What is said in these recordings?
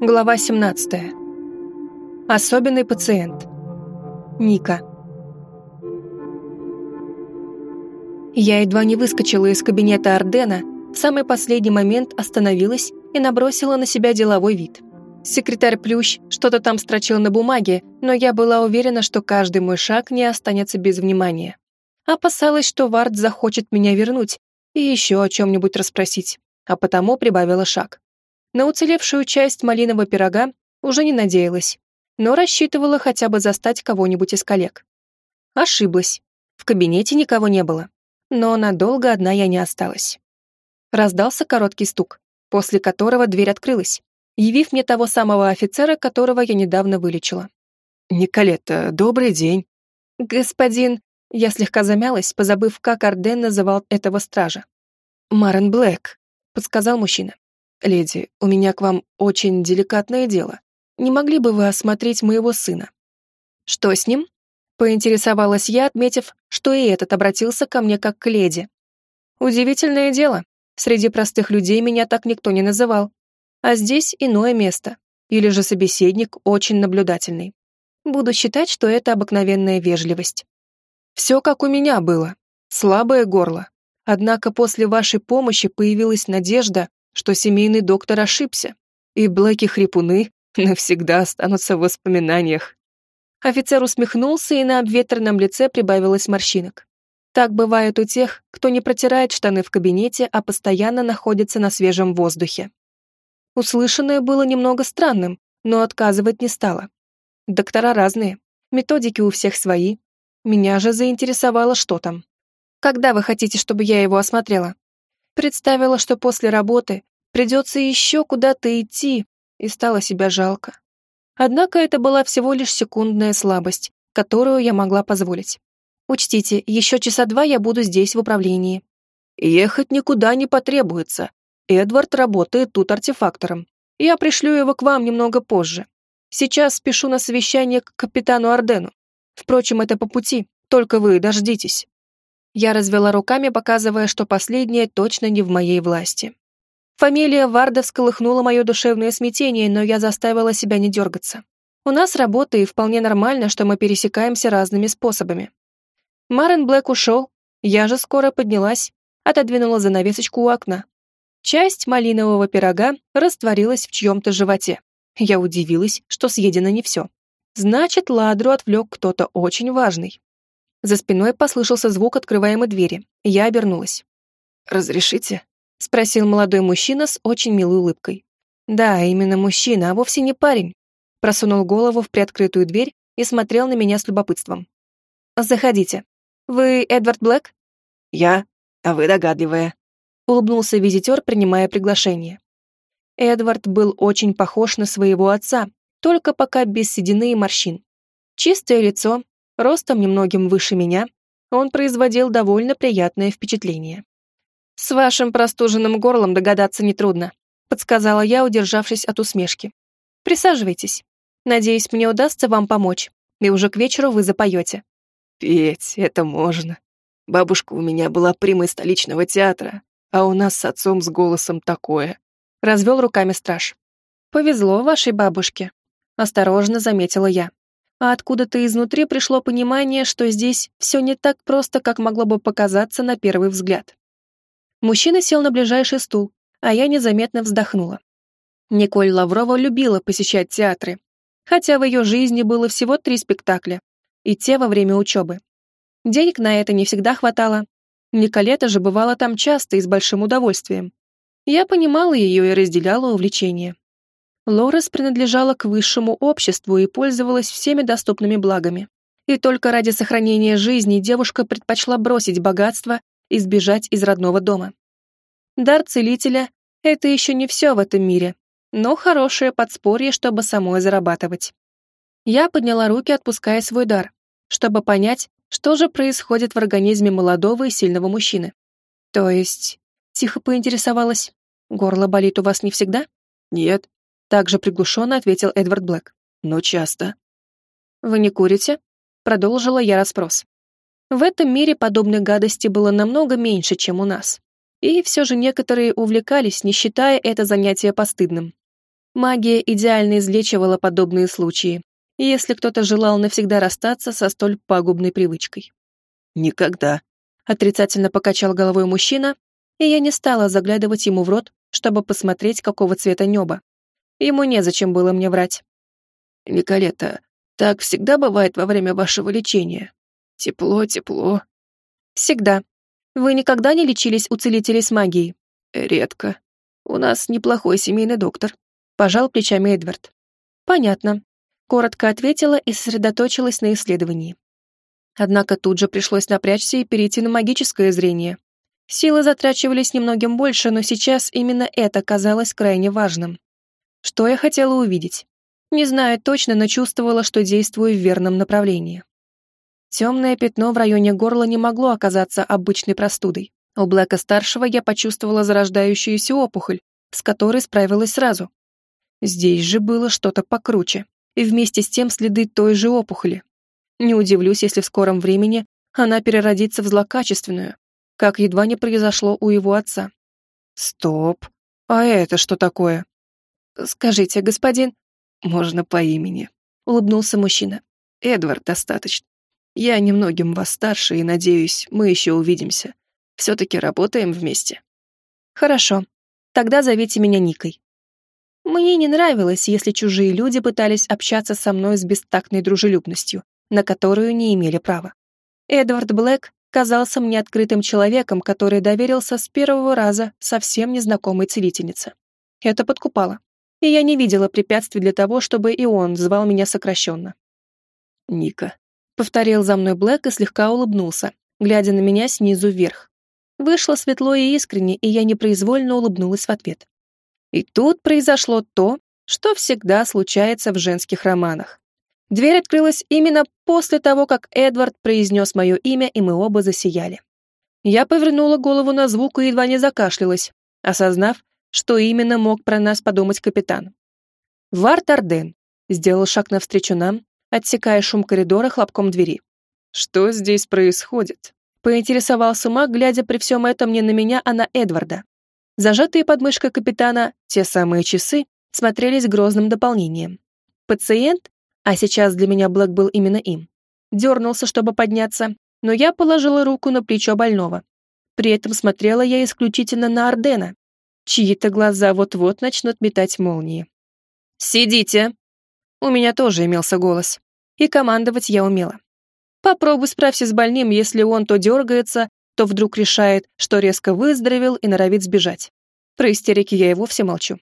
Глава 17. Особенный пациент. Ника. Я едва не выскочила из кабинета Ардена, в самый последний момент остановилась и набросила на себя деловой вид. Секретарь Плющ что-то там строчил на бумаге, но я была уверена, что каждый мой шаг не останется без внимания. Опасалась, что Вард захочет меня вернуть и еще о чем-нибудь расспросить, а потому прибавила шаг. На уцелевшую часть малинового пирога уже не надеялась, но рассчитывала хотя бы застать кого-нибудь из коллег. Ошиблась. В кабинете никого не было. Но надолго одна я не осталась. Раздался короткий стук, после которого дверь открылась, явив мне того самого офицера, которого я недавно вылечила. «Николетта, добрый день». «Господин...» Я слегка замялась, позабыв, как Арден называл этого стража. «Марен Блэк», — подсказал мужчина. «Леди, у меня к вам очень деликатное дело. Не могли бы вы осмотреть моего сына?» «Что с ним?» — поинтересовалась я, отметив, что и этот обратился ко мне как к леди. «Удивительное дело. Среди простых людей меня так никто не называл. А здесь иное место. Или же собеседник очень наблюдательный. Буду считать, что это обыкновенная вежливость. Все как у меня было. Слабое горло. Однако после вашей помощи появилась надежда, что семейный доктор ошибся, и Блэки-хрипуны навсегда останутся в воспоминаниях. Офицер усмехнулся, и на обветренном лице прибавилось морщинок. Так бывает у тех, кто не протирает штаны в кабинете, а постоянно находится на свежем воздухе. Услышанное было немного странным, но отказывать не стало. Доктора разные, методики у всех свои. Меня же заинтересовало, что там. Когда вы хотите, чтобы я его осмотрела? Представила, что после работы придется еще куда-то идти, и стало себя жалко. Однако это была всего лишь секундная слабость, которую я могла позволить. Учтите, еще часа два я буду здесь в управлении. Ехать никуда не потребуется. Эдвард работает тут артефактором. Я пришлю его к вам немного позже. Сейчас спешу на совещание к капитану Ардену. Впрочем, это по пути, только вы дождитесь. Я развела руками, показывая, что последнее точно не в моей власти. Фамилия Варда всколыхнула мое душевное смятение, но я заставила себя не дергаться. У нас работа, и вполне нормально, что мы пересекаемся разными способами. Марен Блэк ушел, я же скоро поднялась, отодвинула занавесочку у окна. Часть малинового пирога растворилась в чьем-то животе. Я удивилась, что съедено не все. Значит, ладру отвлек кто-то очень важный. За спиной послышался звук открываемой двери, я обернулась. «Разрешите?» — спросил молодой мужчина с очень милой улыбкой. «Да, именно мужчина, а вовсе не парень». Просунул голову в приоткрытую дверь и смотрел на меня с любопытством. «Заходите. Вы Эдвард Блэк?» «Я, а вы догадливая», — улыбнулся визитер, принимая приглашение. Эдвард был очень похож на своего отца, только пока без седины и морщин. Чистое лицо, ростом немногим выше меня, он производил довольно приятное впечатление. «С вашим простуженным горлом догадаться нетрудно», подсказала я, удержавшись от усмешки. «Присаживайтесь. Надеюсь, мне удастся вам помочь, и уже к вечеру вы запоете». «Петь, это можно. Бабушка у меня была примой столичного театра, а у нас с отцом с голосом такое», развел руками страж. «Повезло вашей бабушке», осторожно заметила я. А откуда-то изнутри пришло понимание, что здесь все не так просто, как могло бы показаться на первый взгляд. Мужчина сел на ближайший стул, а я незаметно вздохнула. Николь Лаврова любила посещать театры, хотя в ее жизни было всего три спектакля, и те во время учебы. Денег на это не всегда хватало. Николета же бывала там часто и с большим удовольствием. Я понимала ее и разделяла увлечение. Лорес принадлежала к высшему обществу и пользовалась всеми доступными благами. И только ради сохранения жизни девушка предпочла бросить богатство и сбежать из родного дома. Дар целителя — это еще не все в этом мире, но хорошее подспорье, чтобы самой зарабатывать. Я подняла руки, отпуская свой дар, чтобы понять, что же происходит в организме молодого и сильного мужчины. То есть, тихо поинтересовалась, горло болит у вас не всегда? Нет, также приглушенно ответил Эдвард Блэк. Но часто. Вы не курите? Продолжила я расспрос. В этом мире подобной гадости было намного меньше, чем у нас. И все же некоторые увлекались, не считая это занятие постыдным. Магия идеально излечивала подобные случаи, если кто-то желал навсегда расстаться со столь пагубной привычкой. «Никогда», — отрицательно покачал головой мужчина, и я не стала заглядывать ему в рот, чтобы посмотреть, какого цвета небо. Ему незачем было мне врать. «Николета, так всегда бывает во время вашего лечения? Тепло, тепло». «Всегда. Вы никогда не лечились у целителей с магией?» «Редко. У нас неплохой семейный доктор», — пожал плечами Эдвард. «Понятно», — коротко ответила и сосредоточилась на исследовании. Однако тут же пришлось напрячься и перейти на магическое зрение. Силы затрачивались немногим больше, но сейчас именно это казалось крайне важным. Что я хотела увидеть? Не знаю точно, но чувствовала, что действую в верном направлении. Темное пятно в районе горла не могло оказаться обычной простудой. У Блэка-старшего я почувствовала зарождающуюся опухоль, с которой справилась сразу. Здесь же было что-то покруче, и вместе с тем следы той же опухоли. Не удивлюсь, если в скором времени она переродится в злокачественную, как едва не произошло у его отца. Стоп. А это что такое? Скажите, господин... Можно по имени. Улыбнулся мужчина. Эдвард достаточно. Я немногим вас старше и, надеюсь, мы еще увидимся. Все-таки работаем вместе. Хорошо. Тогда зовите меня Никой. Мне не нравилось, если чужие люди пытались общаться со мной с бестактной дружелюбностью, на которую не имели права. Эдвард Блэк казался мне открытым человеком, который доверился с первого раза совсем незнакомой целительнице. Это подкупало. И я не видела препятствий для того, чтобы и он звал меня сокращенно. «Ника», — повторил за мной Блэк и слегка улыбнулся, глядя на меня снизу вверх. Вышло светло и искренне, и я непроизвольно улыбнулась в ответ. И тут произошло то, что всегда случается в женских романах. Дверь открылась именно после того, как Эдвард произнес мое имя, и мы оба засияли. Я повернула голову на звук и едва не закашлялась, осознав, что именно мог про нас подумать капитан. Арден сделал шаг навстречу нам, отсекая шум коридора хлопком двери. «Что здесь происходит?» Поинтересовался маг, глядя при всем этом не на меня, а на Эдварда. Зажатые под мышкой капитана, те самые часы, смотрелись грозным дополнением. Пациент а сейчас для меня Блэк был именно им. Дернулся, чтобы подняться, но я положила руку на плечо больного. При этом смотрела я исключительно на Ардена, чьи-то глаза вот-вот начнут метать молнии. «Сидите!» У меня тоже имелся голос, и командовать я умела. Попробуй справься с больным, если он то дергается, то вдруг решает, что резко выздоровел и норовит сбежать. Про истерики я и вовсе молчу.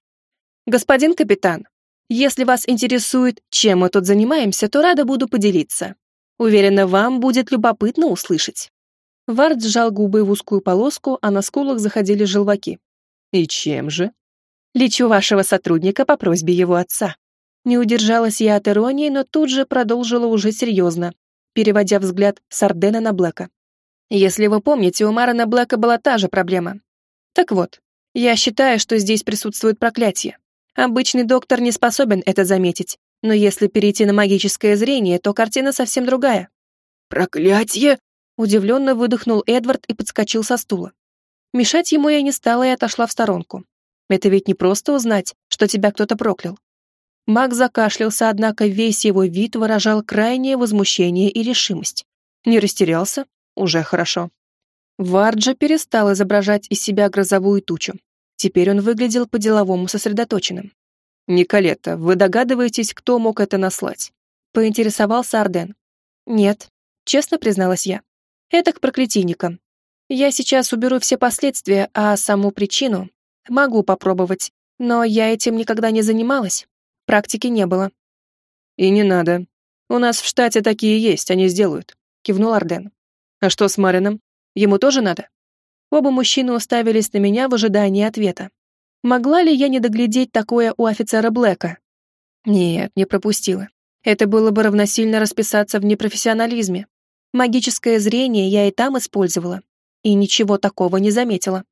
«Господин капитан, если вас интересует, чем мы тут занимаемся, то рада буду поделиться. Уверена, вам будет любопытно услышать». Вард сжал губы в узкую полоску, а на скулах заходили желваки. «И чем же?» «Лечу вашего сотрудника по просьбе его отца». Не удержалась я от иронии, но тут же продолжила уже серьезно, переводя взгляд с Ардена на Блэка. Если вы помните, у Марана Блэка была та же проблема. Так вот, я считаю, что здесь присутствует проклятие. Обычный доктор не способен это заметить, но если перейти на магическое зрение, то картина совсем другая. «Проклятье!» — удивленно выдохнул Эдвард и подскочил со стула. Мешать ему я не стала и отошла в сторонку. Это ведь не просто узнать, что тебя кто-то проклял. Маг закашлялся, однако весь его вид выражал крайнее возмущение и решимость. Не растерялся? Уже хорошо. Варджа перестал изображать из себя грозовую тучу. Теперь он выглядел по-деловому сосредоточенным. «Николета, вы догадываетесь, кто мог это наслать?» Поинтересовался Арден. «Нет», — честно призналась я. «Это к проклятийникам. Я сейчас уберу все последствия, а саму причину могу попробовать, но я этим никогда не занималась. Практики не было». «И не надо. У нас в штате такие есть, они сделают», — кивнул Арден. «А что с Марином? Ему тоже надо?» Оба мужчины уставились на меня в ожидании ответа. Могла ли я не доглядеть такое у офицера Блэка? Нет, не пропустила. Это было бы равносильно расписаться в непрофессионализме. Магическое зрение я и там использовала, и ничего такого не заметила.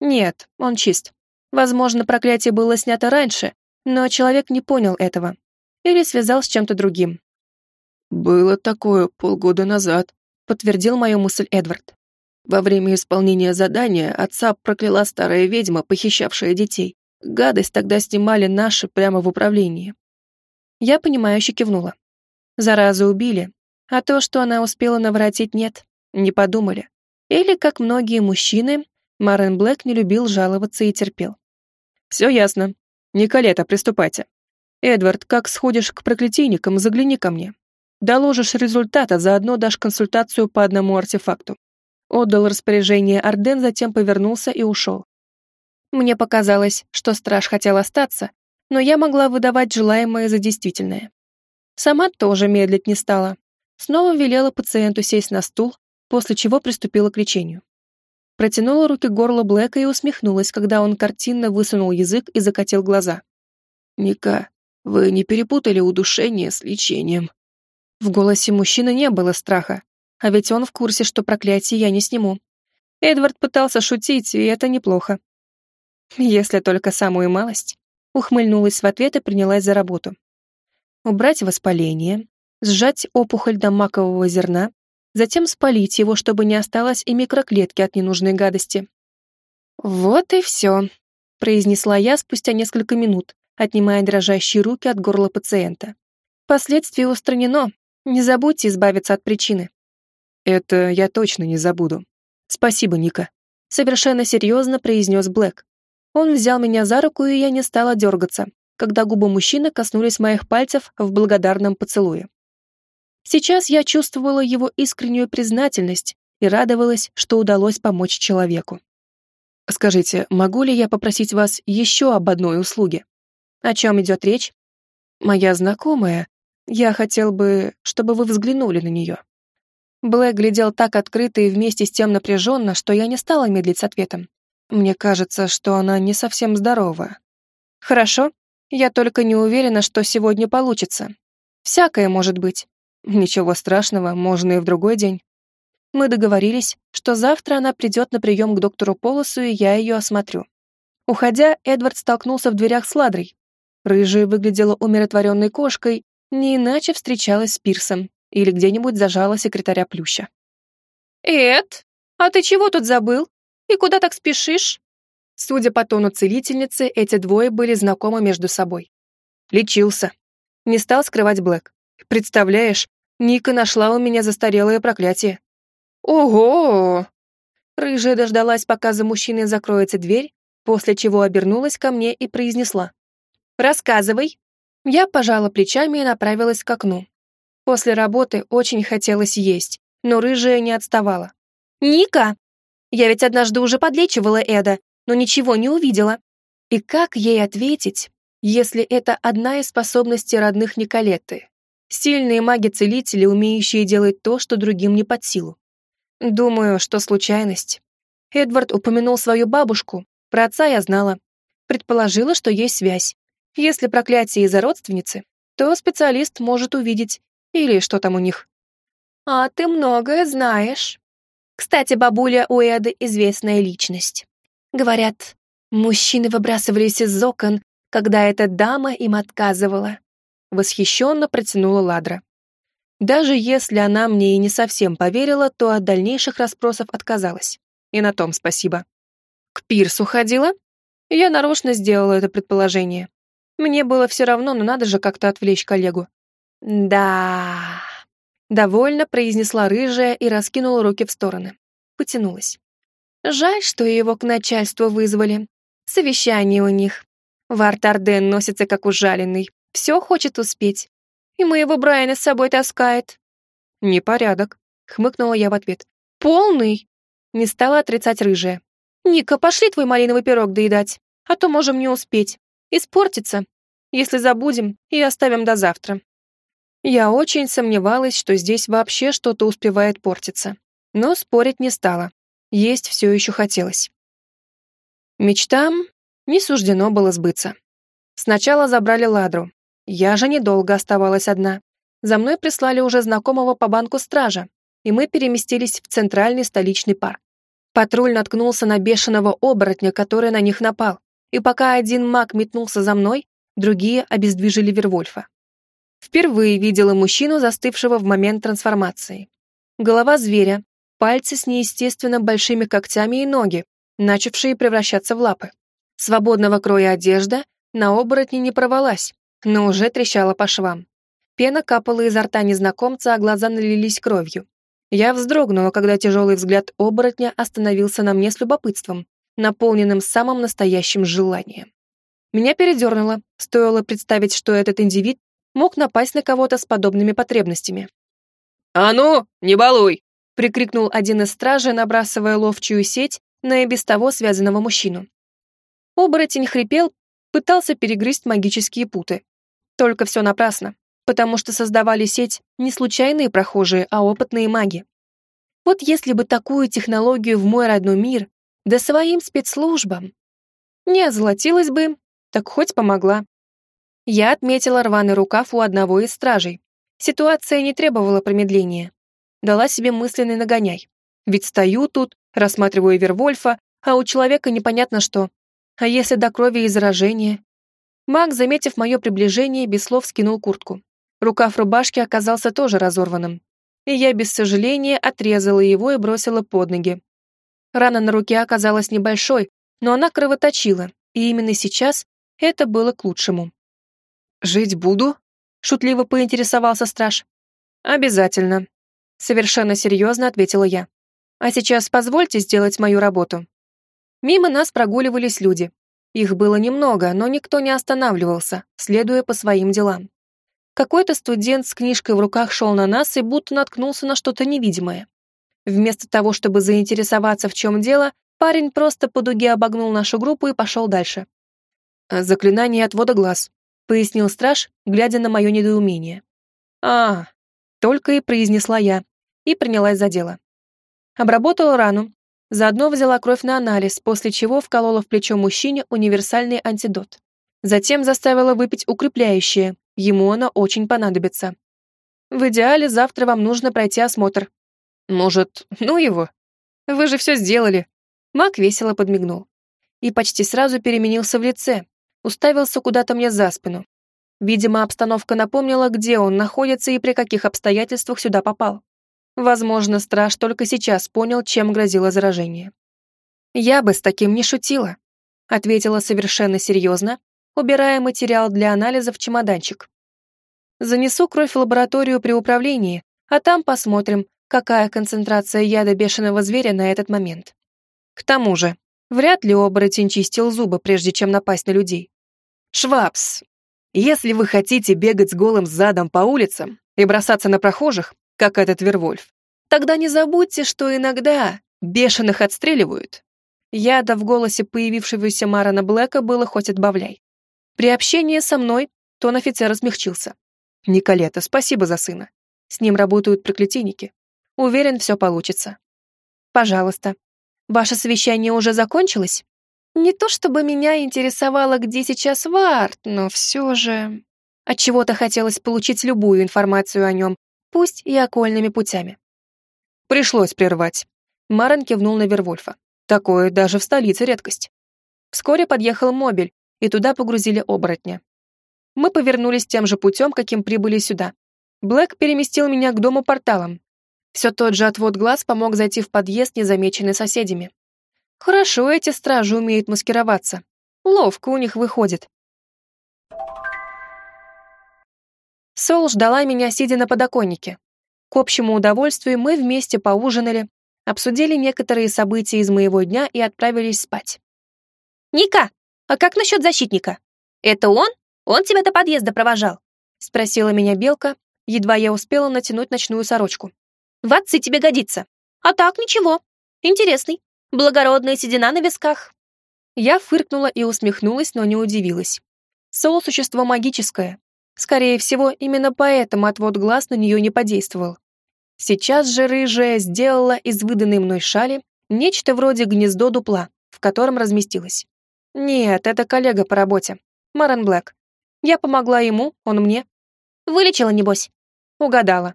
Нет, он чист. Возможно, проклятие было снято раньше, но человек не понял этого. Или связал с чем-то другим. «Было такое полгода назад», — подтвердил мою мысль Эдвард. Во время исполнения задания отца прокляла старая ведьма, похищавшая детей. Гадость тогда снимали наши прямо в управлении. Я понимающе кивнула. Заразу убили, а то, что она успела наворотить, нет, не подумали. Или, как многие мужчины, Марен Блэк не любил жаловаться и терпел. «Все ясно. Николета, приступайте. Эдвард, как сходишь к проклятийникам, загляни ко мне. Доложишь результат, а заодно дашь консультацию по одному артефакту». Отдал распоряжение Арден, затем повернулся и ушел. Мне показалось, что страж хотел остаться, но я могла выдавать желаемое за действительное. Сама тоже медлить не стала. Снова велела пациенту сесть на стул, после чего приступила к лечению. Протянула руки к горлу Блэка и усмехнулась, когда он картинно высунул язык и закатил глаза. «Ника, вы не перепутали удушение с лечением?» В голосе мужчины не было страха, а ведь он в курсе, что проклятие я не сниму. Эдвард пытался шутить, и это неплохо. Если только самую малость. Ухмыльнулась в ответ и принялась за работу. Убрать воспаление, сжать опухоль до макового зерна, затем спалить его, чтобы не осталось и микроклетки от ненужной гадости. «Вот и все», — произнесла я спустя несколько минут, отнимая дрожащие руки от горла пациента. «Последствие устранено. Не забудьте избавиться от причины». «Это я точно не забуду. Спасибо, Ника», — совершенно серьезно произнес Блэк. Он взял меня за руку, и я не стала дергаться, когда губы мужчины коснулись моих пальцев в благодарном поцелуе. Сейчас я чувствовала его искреннюю признательность и радовалась, что удалось помочь человеку. «Скажите, могу ли я попросить вас еще об одной услуге?» «О чем идет речь?» «Моя знакомая. Я хотел бы, чтобы вы взглянули на нее». Блэк глядел так открыто и вместе с тем напряженно, что я не стала медлить с ответом. Мне кажется, что она не совсем здорова. «Хорошо. Я только не уверена, что сегодня получится. Всякое может быть. Ничего страшного, можно и в другой день. Мы договорились, что завтра она придет на прием к доктору Полосу, и я ее осмотрю. Уходя, Эдвард столкнулся в дверях с Ладрой. Рыжая выглядела умиротворенной кошкой, не иначе встречалась с Пирсом или где-нибудь зажала секретаря Плюща. «Эд, а ты чего тут забыл? И куда так спешишь?» Судя по тону целительницы, эти двое были знакомы между собой. «Лечился». Не стал скрывать Блэк. «Представляешь, Ника нашла у меня застарелое проклятие. Ого! Рыжая дождалась, пока за мужчиной закроется дверь, после чего обернулась ко мне и произнесла. «Рассказывай». Я пожала плечами и направилась к окну. После работы очень хотелось есть, но рыжая не отставала. «Ника! Я ведь однажды уже подлечивала Эда, но ничего не увидела». И как ей ответить, если это одна из способностей родных Николетты? Сильные маги-целители, умеющие делать то, что другим не под силу. Думаю, что случайность. Эдвард упомянул свою бабушку, про отца я знала. Предположила, что есть связь. Если проклятие из-за родственницы, то специалист может увидеть, или что там у них. А ты многое знаешь. Кстати, бабуля у Эды известная личность. Говорят, мужчины выбрасывались из окон, когда эта дама им отказывала восхищенно протянула Ладра. Даже если она мне и не совсем поверила, то от дальнейших расспросов отказалась. И на том спасибо. К пирсу ходила? Я нарочно сделала это предположение. Мне было все равно, но надо же как-то отвлечь коллегу. Да. Довольно произнесла рыжая и раскинула руки в стороны. Потянулась. Жаль, что его к начальству вызвали. Совещание у них. Вартарден носится как ужаленный все хочет успеть. И моего Брайана с собой таскает». «Непорядок», — хмыкнула я в ответ. «Полный!» — не стала отрицать рыжая. «Ника, пошли твой малиновый пирог доедать, а то можем не успеть. Испортится, если забудем и оставим до завтра». Я очень сомневалась, что здесь вообще что-то успевает портиться, но спорить не стала. Есть все еще хотелось. Мечтам не суждено было сбыться. Сначала забрали ладру, я же недолго оставалась одна. За мной прислали уже знакомого по банку стража, и мы переместились в центральный столичный парк. Патруль наткнулся на бешеного оборотня, который на них напал, и пока один маг метнулся за мной, другие обездвижили Вервольфа. Впервые видела мужчину, застывшего в момент трансформации. Голова зверя, пальцы с неестественно большими когтями и ноги, начавшие превращаться в лапы. Свободного кроя одежда на оборотне не порвалась, но уже трещала по швам. Пена капала изо рта незнакомца, а глаза налились кровью. Я вздрогнула, когда тяжелый взгляд оборотня остановился на мне с любопытством, наполненным самым настоящим желанием. Меня передернуло, стоило представить, что этот индивид мог напасть на кого-то с подобными потребностями. «А ну, не балуй!» — прикрикнул один из стражей, набрасывая ловчую сеть на и без того связанного мужчину. Оборотень хрипел, пытался перегрызть магические путы. Только все напрасно, потому что создавали сеть не случайные прохожие, а опытные маги. Вот если бы такую технологию в мой родной мир, да своим спецслужбам. Не озолотилась бы, так хоть помогла. Я отметила рваный рукав у одного из стражей. Ситуация не требовала промедления. Дала себе мысленный нагоняй. Ведь стою тут, рассматриваю Вервольфа, а у человека непонятно что. А если до крови и заражения? Маг, заметив мое приближение, без слов скинул куртку. Рукав рубашки оказался тоже разорванным. И я без сожаления отрезала его и бросила под ноги. Рана на руке оказалась небольшой, но она кровоточила, и именно сейчас это было к лучшему. «Жить буду?» — шутливо поинтересовался страж. «Обязательно», — совершенно серьезно ответила я. «А сейчас позвольте сделать мою работу». Мимо нас прогуливались люди. Их было немного, но никто не останавливался, следуя по своим делам. Какой-то студент с книжкой в руках шел на нас и будто наткнулся на что-то невидимое. Вместо того, чтобы заинтересоваться, в чем дело, парень просто по дуге обогнул нашу группу и пошел дальше. «Заклинание отвода глаз», — пояснил страж, глядя на мое недоумение. «А, только и произнесла я, и принялась за дело. Обработала рану, Заодно взяла кровь на анализ, после чего вколола в плечо мужчине универсальный антидот. Затем заставила выпить укрепляющее, ему оно очень понадобится. В идеале завтра вам нужно пройти осмотр. Может, ну его? Вы же все сделали. Мак весело подмигнул. И почти сразу переменился в лице, уставился куда-то мне за спину. Видимо, обстановка напомнила, где он находится и при каких обстоятельствах сюда попал. Возможно, страж только сейчас понял, чем грозило заражение. «Я бы с таким не шутила», — ответила совершенно серьезно, убирая материал для анализа в чемоданчик. «Занесу кровь в лабораторию при управлении, а там посмотрим, какая концентрация яда бешеного зверя на этот момент. К тому же, вряд ли оборотень чистил зубы, прежде чем напасть на людей. Швабс, если вы хотите бегать с голым задом по улицам и бросаться на прохожих, как этот Вервольф. Тогда не забудьте, что иногда бешеных отстреливают. Яда в голосе появившегося Марана Блэка было хоть отбавляй. При общении со мной тон офицера смягчился. «Николета, спасибо за сына. С ним работают проклятийники. Уверен, все получится. Пожалуйста. Ваше совещание уже закончилось? Не то чтобы меня интересовало, где сейчас Варт, но все же... Отчего-то хотелось получить любую информацию о нем, пусть и окольными путями. Пришлось прервать. Марен кивнул на Вервольфа. Такое даже в столице редкость. Вскоре подъехал мобиль, и туда погрузили оборотня. Мы повернулись тем же путем, каким прибыли сюда. Блэк переместил меня к дому порталом. Все тот же отвод глаз помог зайти в подъезд, незамеченный соседями. Хорошо эти стражи умеют маскироваться. Ловко у них выходит. Сол ждала меня, сидя на подоконнике. К общему удовольствию мы вместе поужинали, обсудили некоторые события из моего дня и отправились спать. «Ника, а как насчет защитника? Это он? Он тебя до подъезда провожал?» Спросила меня Белка, едва я успела натянуть ночную сорочку. «В отцы тебе годится. А так ничего. Интересный. Благородная седина на висках». Я фыркнула и усмехнулась, но не удивилась. Сол — существо магическое, Скорее всего, именно поэтому отвод глаз на нее не подействовал. Сейчас же рыжая сделала из выданной мной шали нечто вроде гнездо дупла, в котором разместилась. Нет, это коллега по работе. Марен Блэк. Я помогла ему, он мне. Вылечила, небось? Угадала.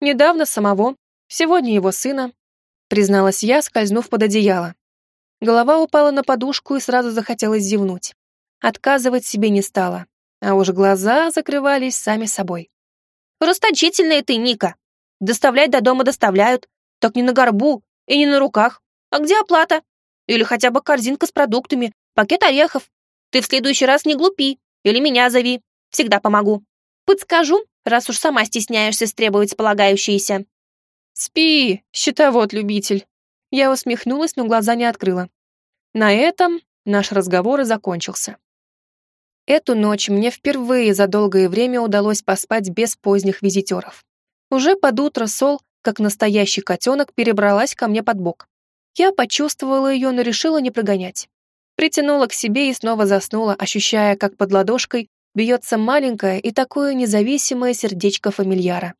Недавно самого, сегодня его сына, призналась я, скользнув под одеяло. Голова упала на подушку и сразу захотелось зевнуть. Отказывать себе не стала а уж глаза закрывались сами собой. «Расточительная ты, Ника! Доставлять до дома доставляют, так не на горбу и не на руках. А где оплата? Или хотя бы корзинка с продуктами, пакет орехов. Ты в следующий раз не глупи. Или меня зови. Всегда помогу. Подскажу, раз уж сама стесняешься стребовать полагающиеся. Спи, счетовод-любитель. Я усмехнулась, но глаза не открыла. На этом наш разговор и закончился. Эту ночь мне впервые за долгое время удалось поспать без поздних визитеров. Уже под утро Сол, как настоящий котенок, перебралась ко мне под бок. Я почувствовала ее, но решила не прогонять. Притянула к себе и снова заснула, ощущая, как под ладошкой бьется маленькое и такое независимое сердечко фамильяра.